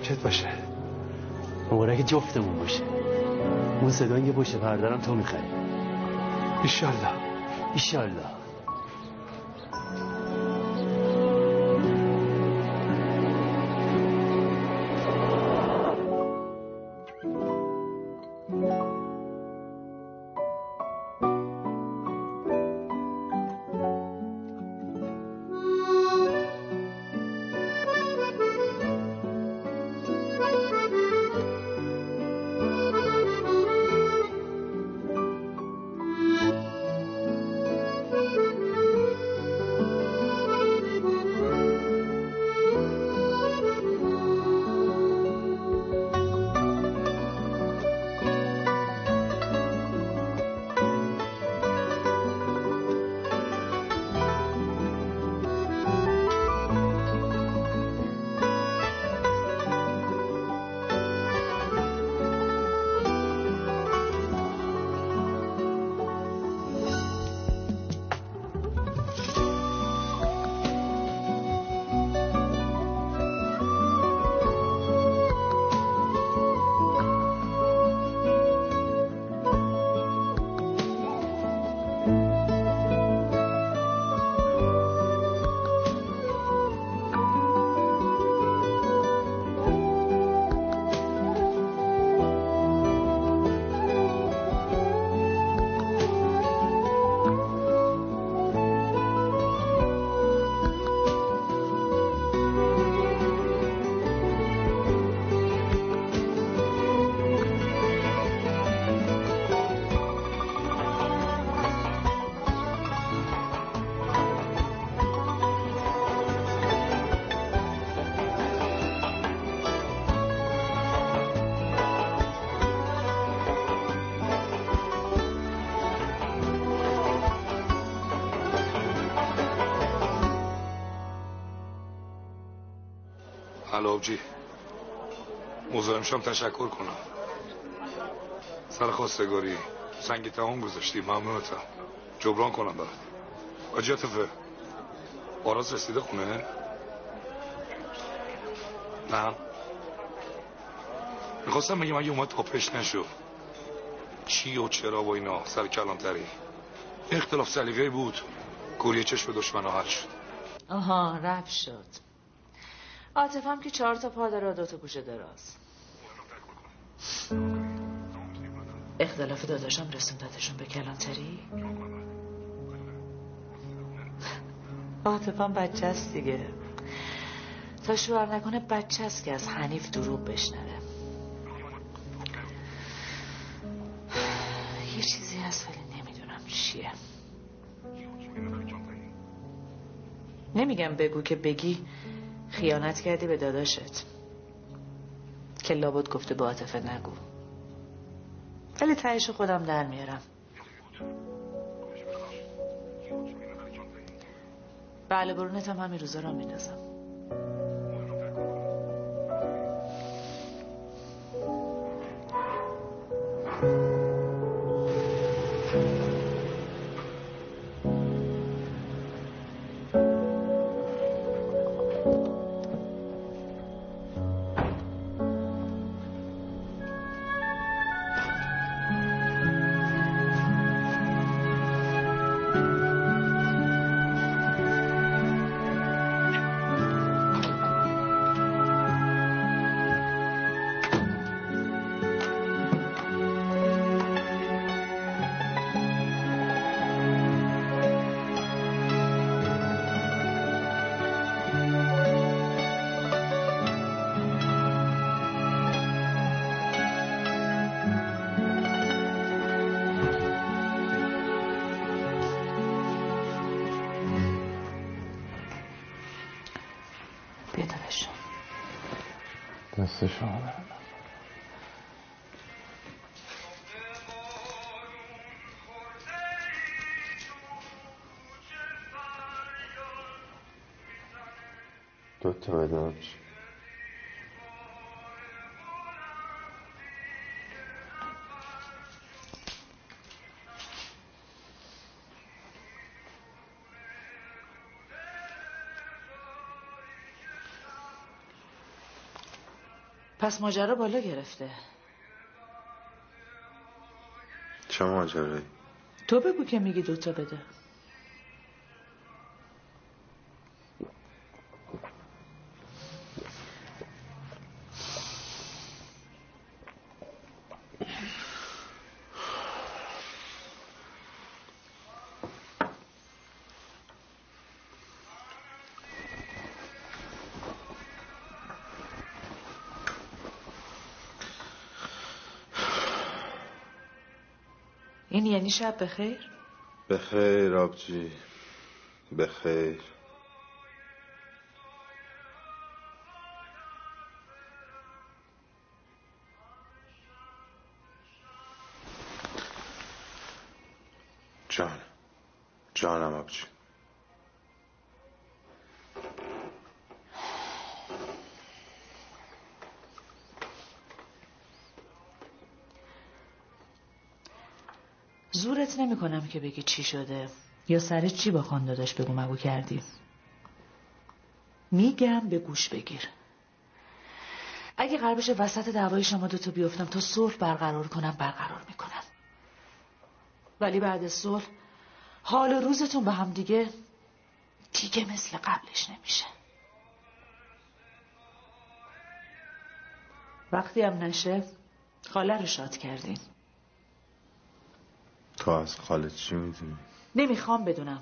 مبارکت باشه. مبارک جفتمون باشه. اون صدا یه پشت پردرم تو می‌خری. ایشالله. ایشالله. آبجی شم تشکر کنم. سر خواستگاری. سنگ تمام گذاشتی. ممنونتم جبران کنم برات. آجی عطفه آراز رسیده خونه؟ نه. می‌خواستم بگم اگه اومد تاپش نشو. چی و چرا و اینا. سر کلانتری. اختلاف سلیقه بود. گوریه چشم دشمن حل شد. آها رفت شد. عاطفم که چهار تا پا داره و دو تا گوشه دراز اختلاف داداشم رسوندتشون به کلانتری؟ عاطفم بچه است دیگه. تا شوهر نکنه بچه است که از حنیف دروب بشنوه. یه چیزی هست ولی نمی‌دونم چیه. نمیگم بگو که بگی. خیانت کردی به داداشت. که لابد گفته با عاطفه نگو. ولی تهش خودم در میارم. بله برونت هم همین روزا را مینازم دست شما دو تا بدارش پس ماجرا بالا گرفته. چه ماجرایی؟ تو بگو که میگی دوتا بده. این یعنی شب بخیر؟ بخیر آبجی. بخیر. نمی کنم که بگی چی شده. یا سر چی با خانده داشت بگو مگو کردی؟ میگم به گوش بگیر. اگه قرار بشه وسط دعوای شما دوتا بیفتم تا صلح برقرار کنم برقرار می‌کنم. ولی بعد صلح حال و روزتون به هم دیگه دیگه مثل قبلش نمیشه. وقتی هم نشه خاله رو شاد کردین. تو از خالد چی می‌دونی؟ نمی‌خوام بدونم.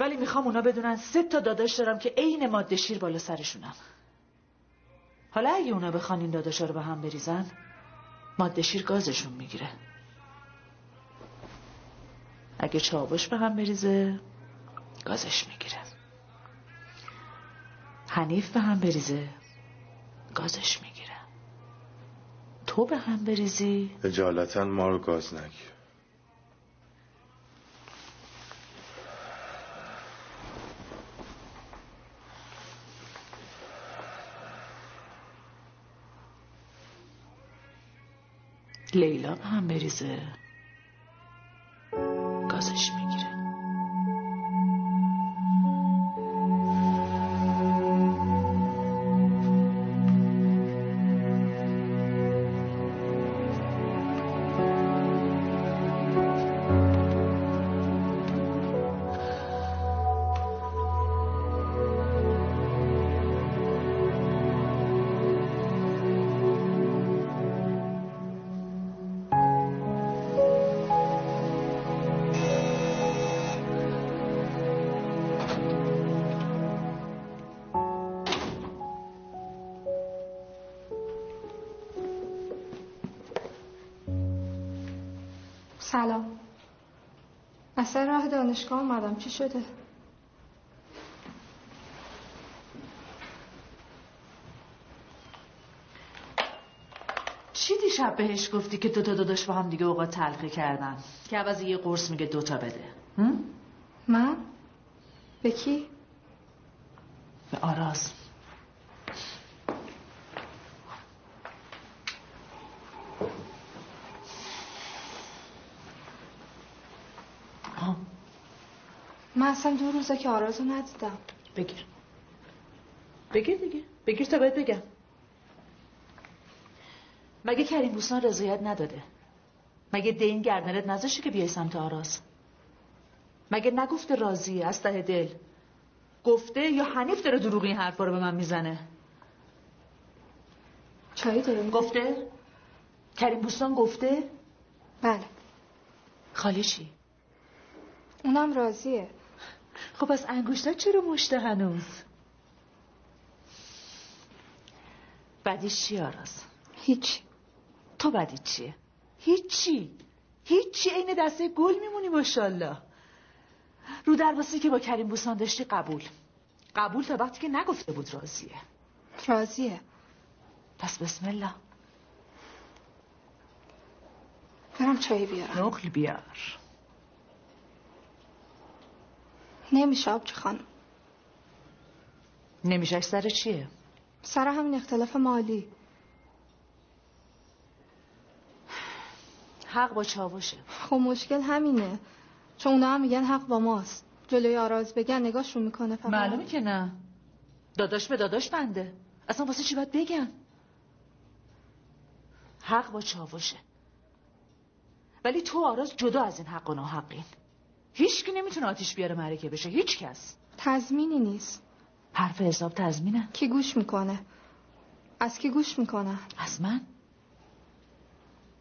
ولی می‌خوام اونا بدونن سه تا داداش دارم که عین ماده شیر بالا سرشونم. حالا اگه اونا بخوان این داداشا رو به هم بریزن ماده شیر گازشون می‌گیره. اگه چاوش به هم بریزه گازش می‌گیره. حنیف به هم بریزه گازش می‌گیره. تو به هم بریزی؟ اجالتا ما رو گاز نگیر لیلا به هم بریزه. سلام از سر راه دانشگاه اومدم چی شده؟ چی دیشب بهش گفتی که دوتا داداش با هم دیگه اوقات تلقی کردن که عوض یه قرص میگه دوتا بده هم؟ من؟ به کی؟ به آراز آه، من اصلا دو روزه که آرازو ندیدم. بگیر. بگیر دیگه. بگیر تا باید بگم. مگه کریم بوسان رضایت نداده؟ مگه دین گردنت نذاشته که بیای سمت آراز؟ مگه نگفته راضیه از ته دل؟ گفته یا حنیف داره دروغ این حرفا رو به من می‌زنه؟ چایی داره می‌خوری؟ گفته؟ کریم بوستان گفته؟ بله. خاله چی اونم راضیه. خب از انگشتات چرا مشته هنوز؟ بعدیش چی آراز؟ هیچی تو بعدی چیه؟ هیچی. هیچی. عین دسته گل میمونی ماشاءالله. رو درباسی که با کریم بوسان داشتی قبول. قبول تا وقتی که نگفته بود راضیه. راضیه. پس بسم الله. برم چایی بیارم. نقل بیار. نمیشه آبجی خانم. نمیشه سر چیه؟ سر همین اختلاف مالی. حق با چاوشه. خب مشکل همینه. چون اونا هم میگن حق با ماست. جلوی آراز بگن نگاهشون می‌کنه فقط. معلومه که نه. داداش به داداش بنده. اصلا واسه چی باید بگم حق با چاوشه. ولی تو آراز جدا از این حق و ناحقین. هیچ کی نمی‌تونه آتیش بیاره معرکه بشه هیچ کس. تضمینی نیست. حرف حساب تضمینه. کی گوش می‌کنه؟ از کی گوش می‌کنه؟ از من؟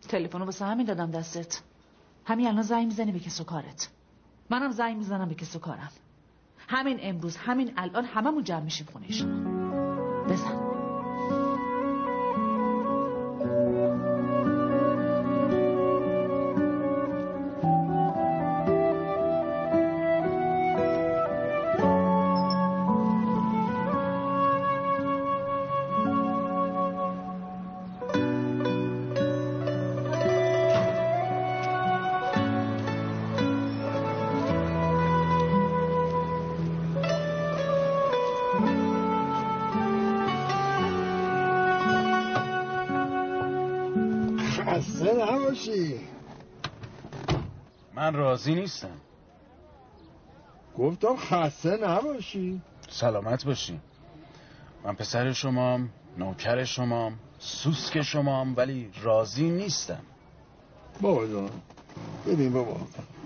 تلفنو واسه همین دادم دستت. همین الان زنگ می‌زنی به کس و کارت. منم زنگ می‌زنم به کس و کارم. همین امروز همین الان هممون جمع میشیم خونش بزن. من راضی نیستم. گفتم خسته نباشی. سلامت باشی. من پسر شمام نوکر شمام سوسک شمام ولی راضی نیستم. بابا جان ببین بابا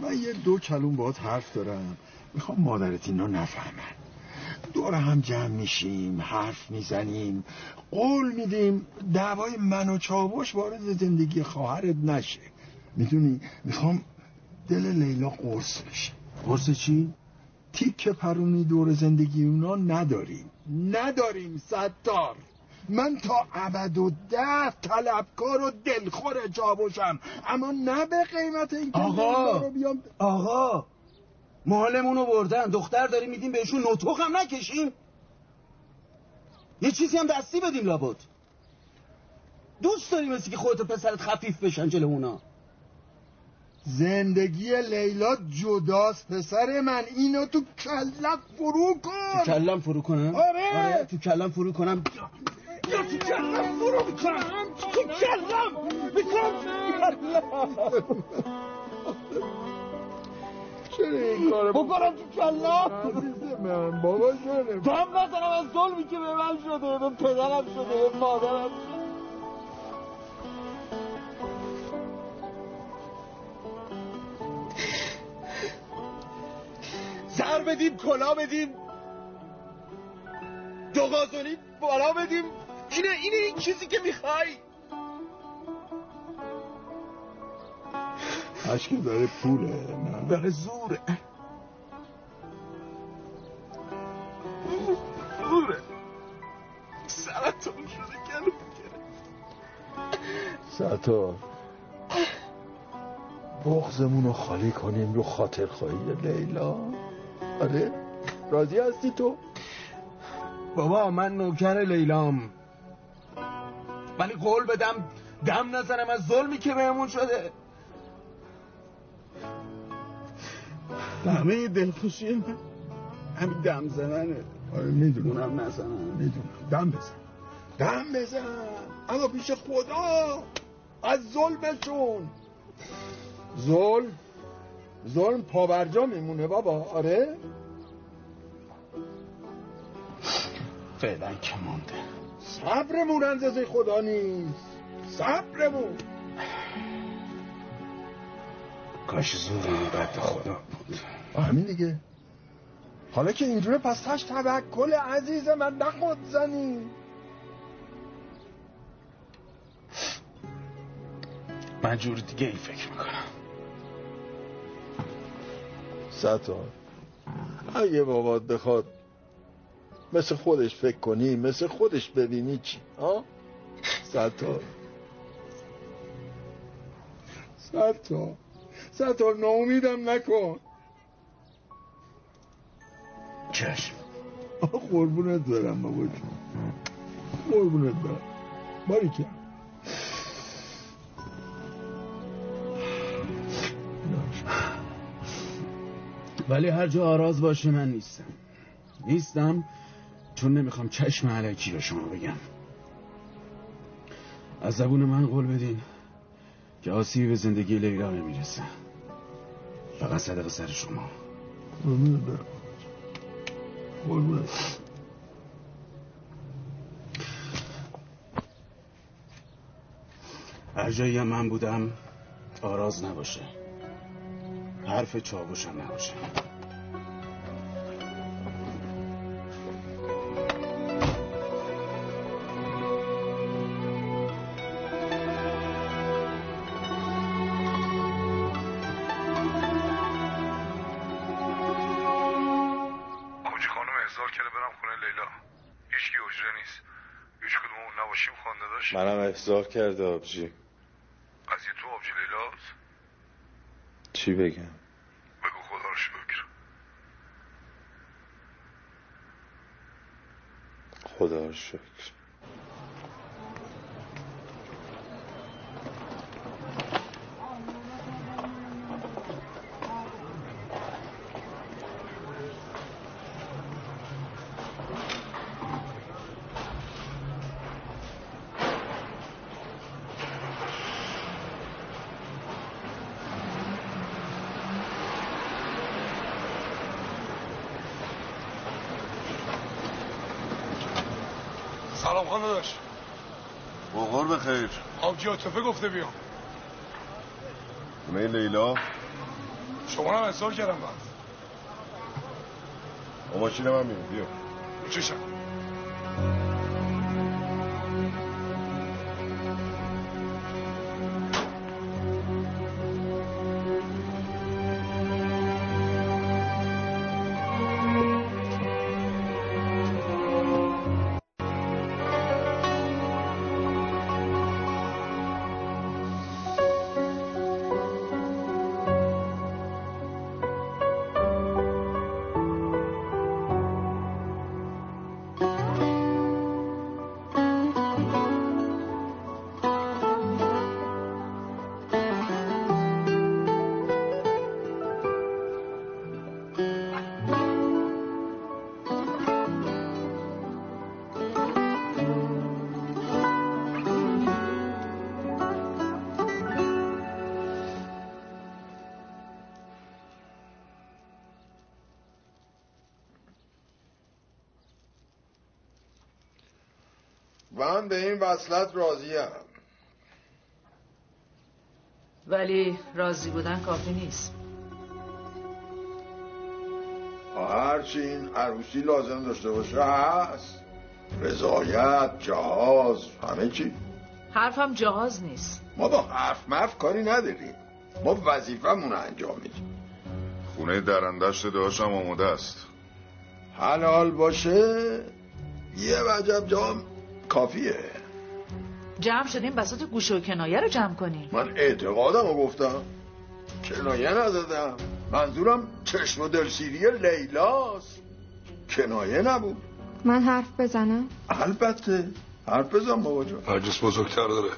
من یه دو کلون باهات حرف دارم. می‌خوام مادرت اینا نفهمن. دور هم جمع میشیم حرف می‌زنیم قول میدیم دعوای من و چاوش وارد زندگی خواهرت نشه. می‌دونی؟ می‌خوام دل لیلا قرص بشه قرص چی؟ تیک پرونی دور زندگی اونا نداریم. نداریم ستار. من تا ابد و ده طلبکار و دلخور چاوشم اما نه به قیمت اینکه آقا! رو بیام. آقا مالمونو بردن. دختر داریم میدیم بهشون. نوتوخ هم نکشیم. یه چیزی هم دستی بدیم لابد. دوست داری مثل که خودت پسرت خفیف بشن جلو اونا. زندگی لیلا جداست پسر من. اینو تو کلت فرو تو کن کلم فرو کنم؟ آره. تو کلم فرو کنم. یا تو کلم فرو کنم. تو کلم. چرا این کارو بکنم تو کلم. من بابا جانم دم نزنم از ظلمی که به من شده به پدرم شده به مادرم شده. بدیم کلا بدیم. دوغازونی بالا بدیم. اینه اینه این چیزی که می‌خوای. عشق داره پوله نه؟ داره زوره. زوره. سرطان شده گلو ستار بغزمون رو خالی کنیم رو خاطر خواهی لیلا. آره. راضی هستی تو؟ بابا من نوکر لیلام. ولی قول بدم دم نزنم از ظلمی که بهمون شده. همه دلخوشی من همین دم زننه. آره می‌دونم. اونم نزنم می‌دونم. دم بزن. دم بزن. اما پیش خدا از ظلمشون. ظلم؟ ظلم پاورجا میمونه بابا. آره؟ فعلا که مونده. صبرمون اندازه خدا نیست. صبرمون. کاش زورمون قد خدا بود. همین دیگه. حالا که اینجوره پس تش توکل عزیز من نخود زنی. من جور دیگه ای فکر می‌کنم. ستار اگه بابات بخواد مثل خودش فکر کنی مثل خودش ببینی چی؟ ها؟ ستار ستار ستار ناامیدم نکن. چشم. قربونت برم بابا قربونت برم. باری ولی هر جا آراز باشه من نیستم. نیستم چون نمی‌خوام چشم علکی به شما بگم. از زبون من قول بدین که آسیبی به زندگی لیلا نمی‌رسه. فقط صدق سر شما. هر جایی من بودم آراز نباشه. حرف چاوشم نباشه. خانم احضار کرده برم خونه لیلا هیچ کی حجره نیست هیچ کدوم اون نباشیم خانده داشت منم احضار کرده آبجی قضیه تو آبجی لیلاست چی بگم؟ بگو خدا رو شکر. خدا رو شکر. سلام خانه داشت بخور به خیر. آبجی عاطفه گفته بیام. خونه لیلا. شما هم احضار کردم بعد. ماشین میام بیا. چشم من به این وصلت راضیم. ولی راضی بودن کافی نیست. هرچی این عروسی لازم داشته باشه هست. رضایت جهاز همه چی. حرفم جهاز نیست. ما با حرف مف کاری نداریم. ما وظیفمون رو انجام میدیم. خونه درندشت داشتم آماده است. حلال باشه یه وجب جام. کافیه. جمع شدیم بساط گوشه و کنایه رو جمع کنیم. من اعتقادم رو گفتم. کنایه نزدم منظورم چشم و دلسیری لیلاست. کنایه نبود. من حرف بزنم؟ البته. حرف بزن بابا جان. نرجس بزرگتر داره.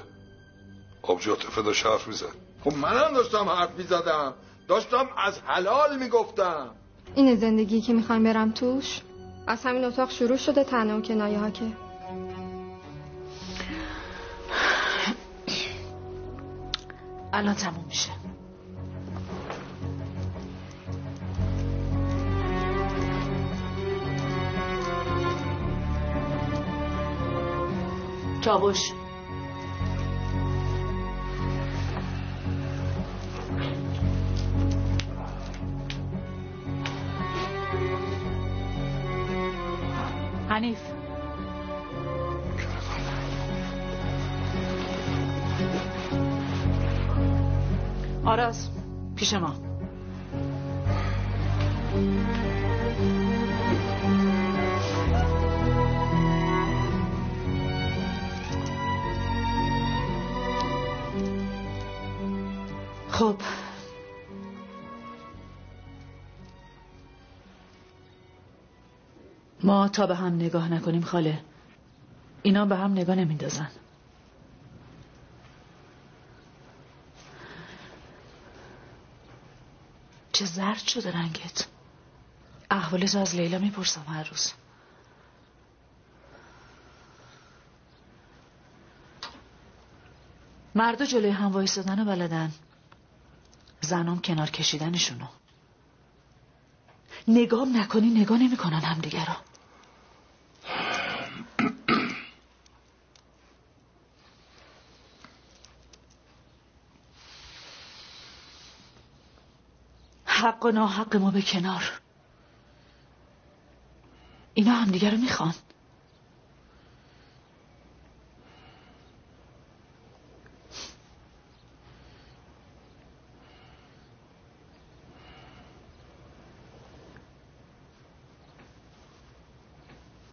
آبجی عاطفه داشت حرف میزن. خب منم داشتم حرف می‌زدم. داشتم از حلال می‌گفتم. این زندگی که می‌خوایم برم توش از همین اتاق شروع شده تنه و کنایه ها که. الان تموم میشه. چاوش آراز پیش ما. خب. ما تا به هم نگاه نکنیم خاله. اینا به هم نگاه نمیندازن. چه زرد شده رنگت. احوالت از لیلا می‌پرسم هر روز. مردا جلوی هم وایستادن بلدن. زنام کنار کشیدنشونو. نگام نکنی نگاه نمی‌کنن همدیگه رو. حق و ناحق ما به کنار. اینا همدیگه رو می‌خوان.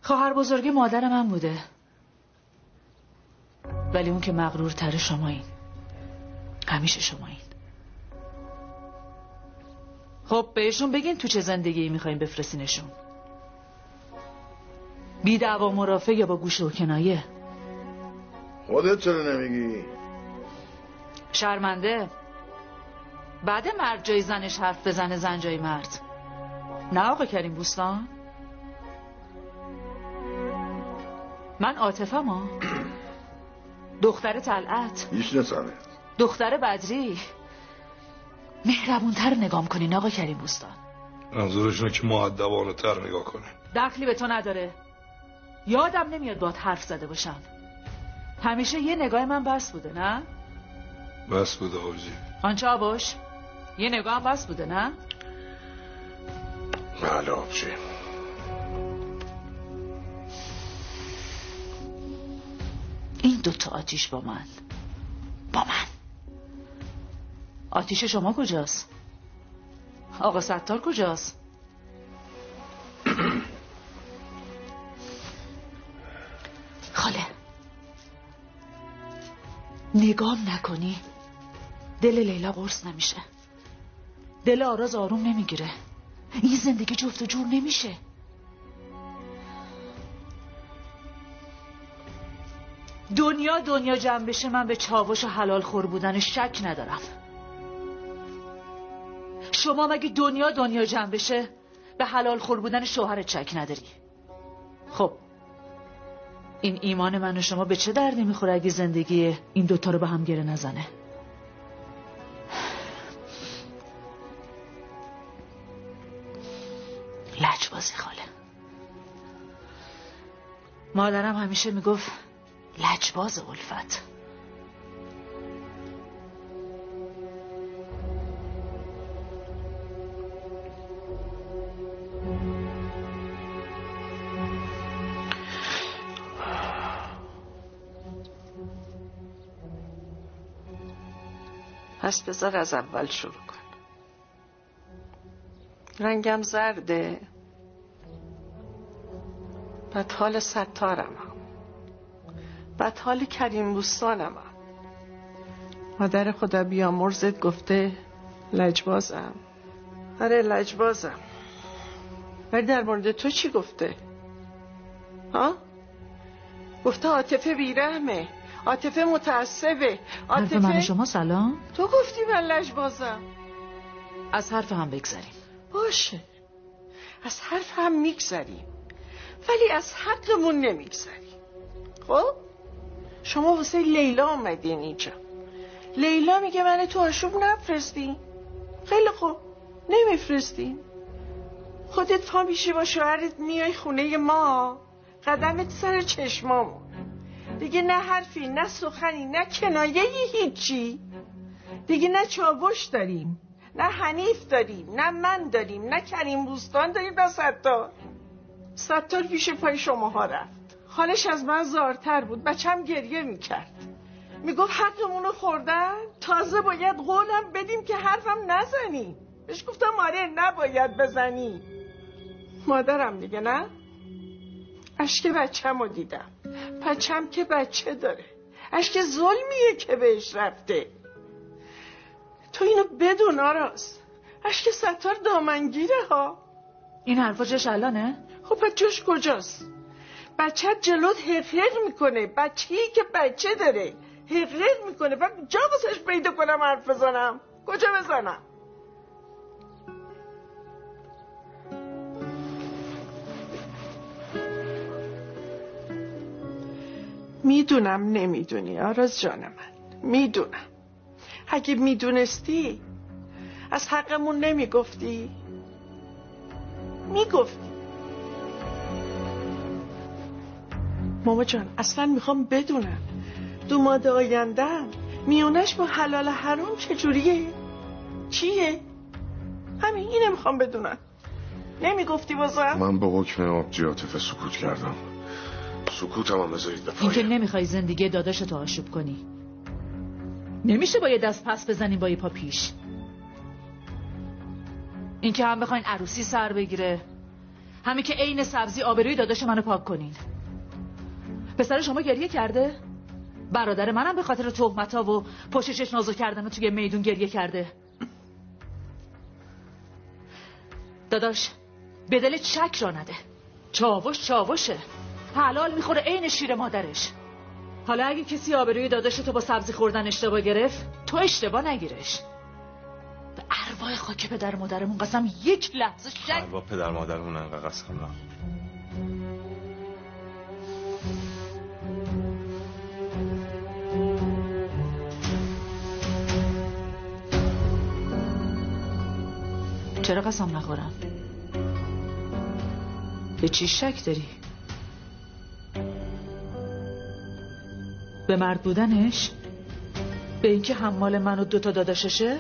خواهر بزرگی مادر من بوده. ولی اون که مغرور تر شما این همیشه شما این خب بهشون بگین تو چه زندگی می‌خواین بفرستینشون. بی دعوا مرافع یا با گوش و کنایه؟ خودت چرا نمیگی؟ شرمنده. بعد مرد جای زنش حرف بزنه زن جای مرد. نه آقا کریم بوستان. من عاطفم ها دختر طلعت. میشناسمه دختر بدری. مهربونتر نگام کنین آقا کریم بوستان. منظورشونه که معدبانه تر نگاه کنه دخلی به تو نداره. یادم نمیاد باد حرف زده باشم. همیشه یه نگاه من بس بوده نه؟ بس بوده آبجی آنچه آباش یه نگاه هم بس بوده نه؟ بله آبجی این دوتا آتیش با من. با من. آتیش شما کجاست؟ آقا ستار کجاست؟ خاله. نگام نکنی. دل لیلا قرص نمیشه. دل آراز آروم نمی‌گیره. این زندگی جفت و جور نمیشه. دنیا دنیا جمع بشه من به چاوش و حلال خور بودن شک ندارم. شما مگه دنیا دنیا جمع بشه؟ به حلال خور بودن شوهرت شک نداری. خب این ایمان من و شما به چه دردی می‌خوره اگه زندگی این دوتا رو به هم گره نزنه؟ لجبازی خاله. مادرم همیشه می‌گفت لجباز الفت. پس بذار از اول شروع کن رنگم زرده. بعد حال ستارم هم. بعد حال کریم بوستانم هم. مادر خدا بیامرزت گفته لجبازم. آره لجبازم. ولی در مورد تو چی گفته؟ ها؟ گفته عاطفه بیرحمه. عاطفه متعصبه حرف من و شما سلام. تو گفتی من لجبازم از حرف هم بگذریم. باشه. از حرف هم میگذریم. ولی از حقمون نمیگذریم. خب؟ شما واسه لیلا آمدین اینجا. لیلا میگه من تو آشوب نفرستین. خیلی خوب. نمیفرستین. خودت پا میشی با شوهرت میای خونه ما. قدمت سر چشمامون. دیگه نه حرفی نه سخنی نه کنایه هیچی. دیگه نه چاوش داریم نه حنیف داریم نه من داریم نه کریم بوستان داریم نه ستار. ستار پیش پای شماها رفت. حالش از من زارتر بود بچم گریه می‌کرد. می‌گفت حقمونو خوردن تازه باید قولم بدیم که حرفم نزنی. بهش گفتم آره نباید بزنی. مادرم دیگه نه؟ اشک بچم رو دیدم. بچم که بچه داره. اشک ظلمیه که بهش رفته. تو اینو بدون آراز. اشک ستار دامنگیره ها. این حرفا جاش الانه؟ خب پس جاش کجاست؟ بچه جلوت حقیق می‌کنه. بچه که بچه داره حقیق می‌کنه. و جا بسش پیدا کنم حرف بزنم. کجا بزنم؟ می‌دونم نمی‌دونی آراز جان من می‌دونم. اگه می‌دونستی از حقمون نمی‌گفتی. می‌گفتی. ماما جان اصلا می‌خوام بدونم. دوماد آیندم میونش با حلال حرام چجوریه؟ چیه؟ همین اینه می‌خوام بدونم. نمی‌گفتی بازم؟ من به حکم آبجی عاطفه سکوت کردم. سکوتم هم بذارید به این که پایه نمی‌خوای زندگی داداشتو آشوب کنی. نمیشه با یه دست پس بزنیم با یه پا پیش. این که هم بخواین عروسی سر بگیره. همین که عین سبزی آبروی داداش منو پاک کنین. پسر شما گریه کرده؟ برادر منم به خاطر تهمتا و پشتش نازو کردن توی میدون گریه کرده. داداش به دل چک را نده. چاوش چاوشه. حلال می‌خوره عین شیر مادرش. حالا اگه کسی آبروی داداش تو با سبزی خوردن اشتباه گرفت؟ تو اشتباه نگیرش. به ارواح خاک پدر و مادرمون قسم یک لحظه شک. با پدر مادرمون انقدر قسم نخور چرا قسم نخورم؟ به چی شک داری؟ به مرد بودنش؟ به اینکه حمال من و دوتا داداششه؟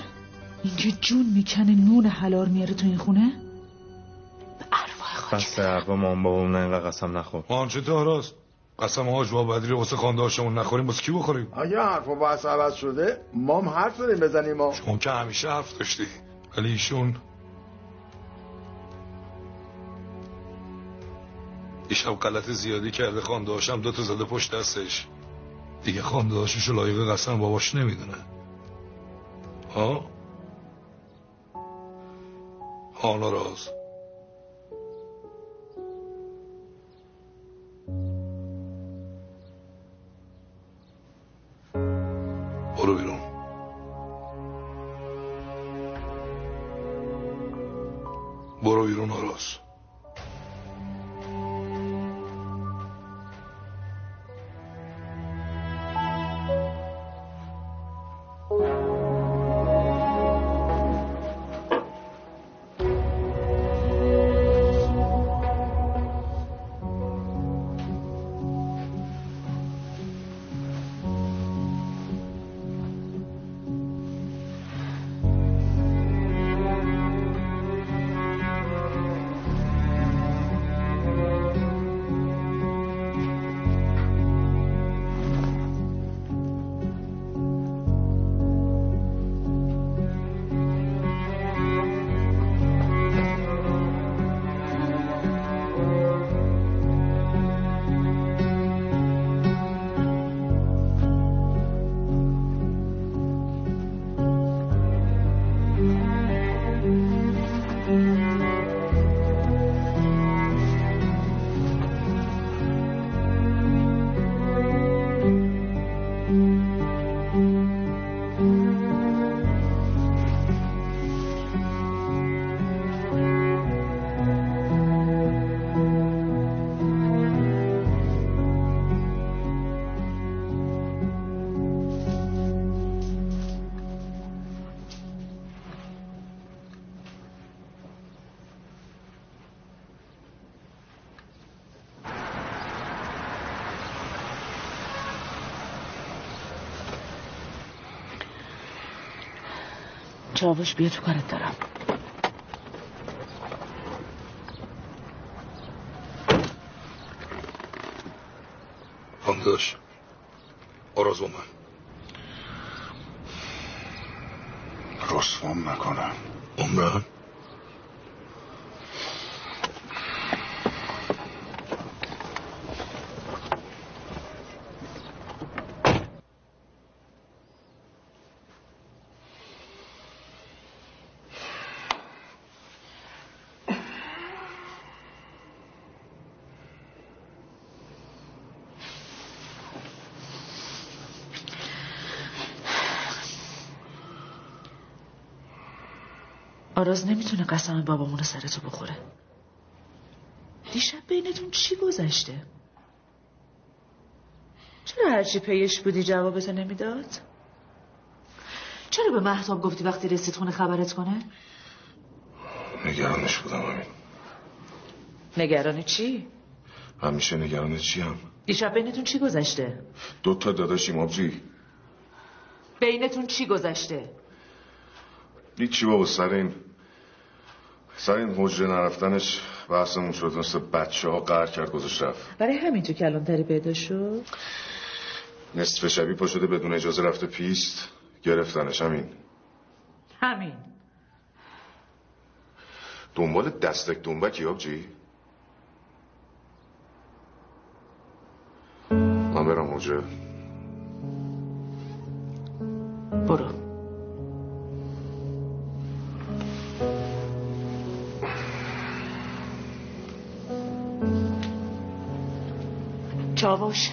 اینکه جون می‌کنه نون حلال میاره تو این خونه؟ بس حرفا مام بابامون انقدر قسم نخور. چطور راست قسم حاج با بدری واسه خانداشمون نخوریم. واسه کی بخوریم؟ اگه حرف بحث عوض شده ما هم حرف داریم بزنیم ما شما که همیشه حرف داشتی. ولی ایشون دیشب غلط زیادی کرده خانداشم دوتا زده پشت دستش. دیگه خانداششو لایق قسم باباش نمی‌دونه. ها؟ حالا راز برو بیرون. برو بیرون آراز چاوش بیا تو کارت دارم. خانداش آراز با من رسوام نکنم عمران آراز نمی‌تونه قسم بابامونو سر تو بخوره. دیشب بینتون چی گذشته؟ چرا هرچی پیش بودی جوابتو نمی‌داد؟ چرا به محتاب گفتی وقتی رسید خونه خبرت کنه؟ نگرانش بودم همین نگران چی؟ همیشه نگران چی هم دیشب بینتون چی گذشته؟ دو تا داداشیم آبجی بینتون چی گذشته؟ هیچی بابا سر این سر این حجره نرفتنش بحثمون شد مثل بچه ها قهر کرد گذاشت رفت. برای همین تو کلانتری پیدا شد؟ نصف شبی پا شده بدون اجازه رفته پیست. گرفتنش همین. همین. دنبال دستک دنبکی آبجی؟ من برم حجره. برو. چاوش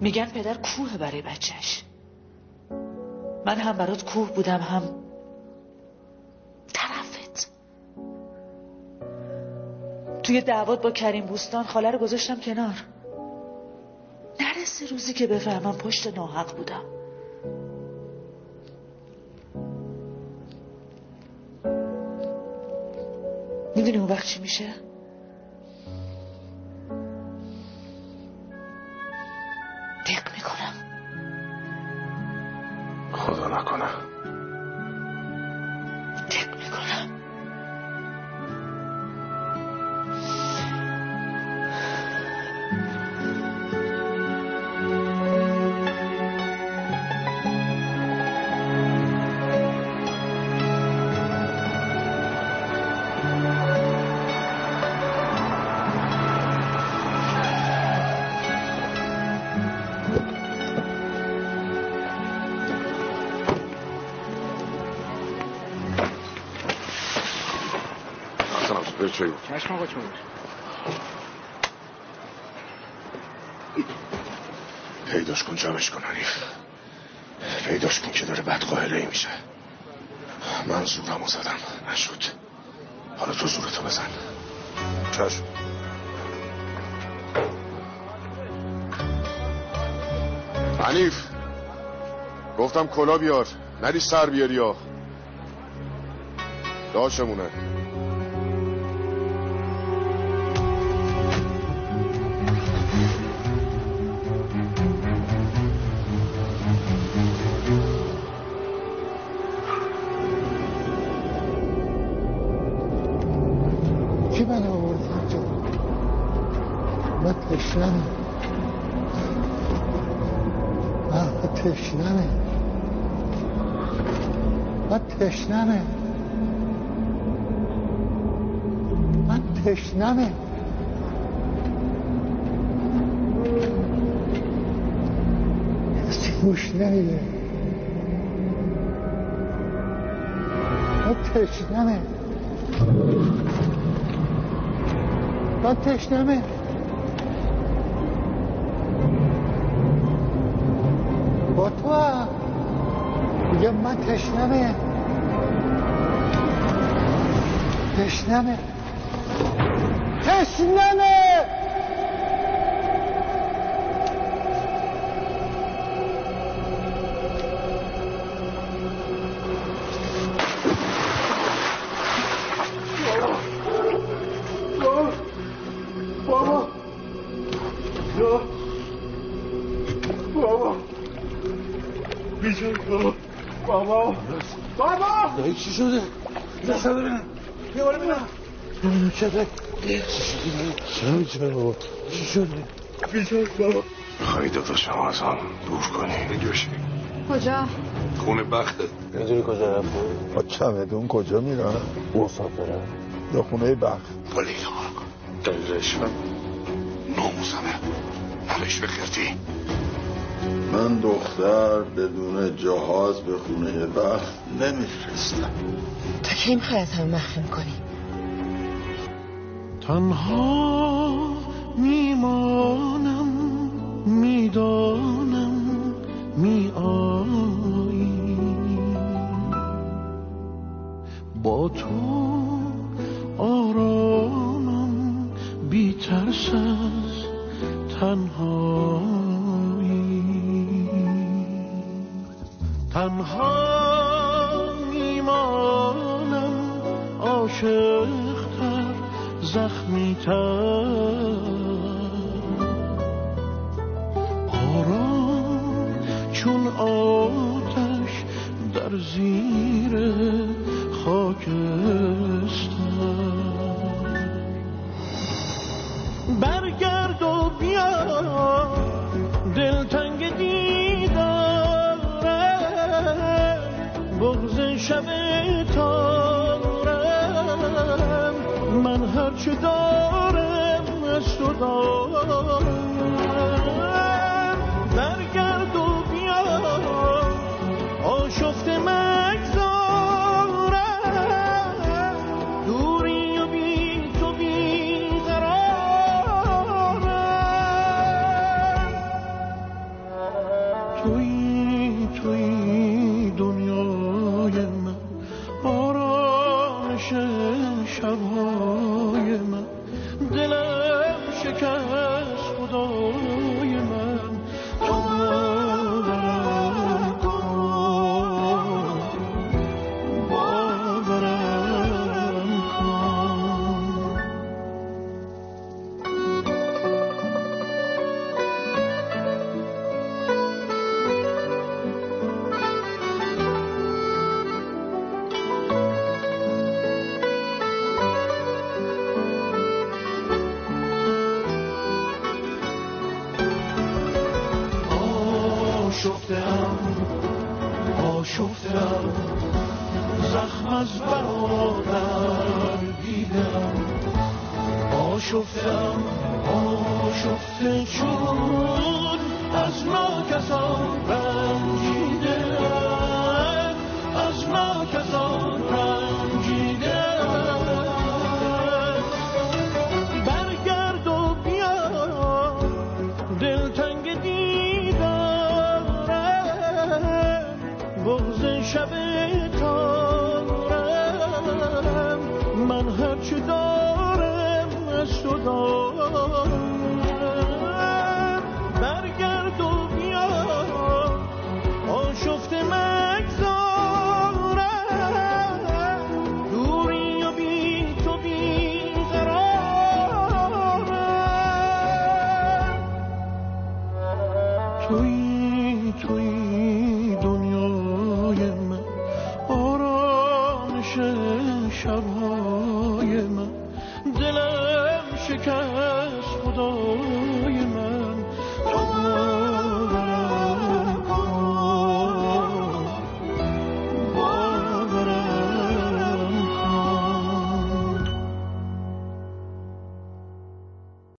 میگن پدر کوه برای بچهش. من هم برات کوه بودم هم طرفت. توی دعوت با کریم بوستان خاله رو گذاشتم کنار. نرسه روزی که بفهمم پشت ناحق بودم. می‌دونی اون وقت چی میشه؟ چایی چشم آقا چون پیداش کن جمعش کن پیداش کن که داره بد قاهره ای میشه. من زورمو زدم. نشد. حالا تو زورتو بزن. چشم. حنیف گفتم کلا بیار. نری سر بیاری یا داشمونه. تشنمه من تشنمه من تشنمه من تشنمه کسی گوش نمیده. من تشنمه من تشنمه میگم من تشنمه. تشنمه. تشنمه. چی شده؟ دسته ببینم بیا بالا ببینم نمی‌دونم چه چی شده بابا چی شده؟ بیشون بابا میخوایی داداشم از هم دور کنی بجوشی کجا؟ خونه بخته می‌دونی کجا رفته؟ با چمدون کجا میرن؟ مسافره یا خونه بخت با لیلا دلیلش ناموسمه نرش بخیرتی من دختر بدون جهاز به خونه بخت نمیفرستم. تا کی می‌خوای از همه محروم کنی؟ تنها میمانم می‌دانم می آیی با تو آرامم بی ترس از تنهایی تنها میمانم عاشقتر زخمی تر آرام چون آتش در زیر خاکستر تارم من هرچه دارم از ناکسان رنجیده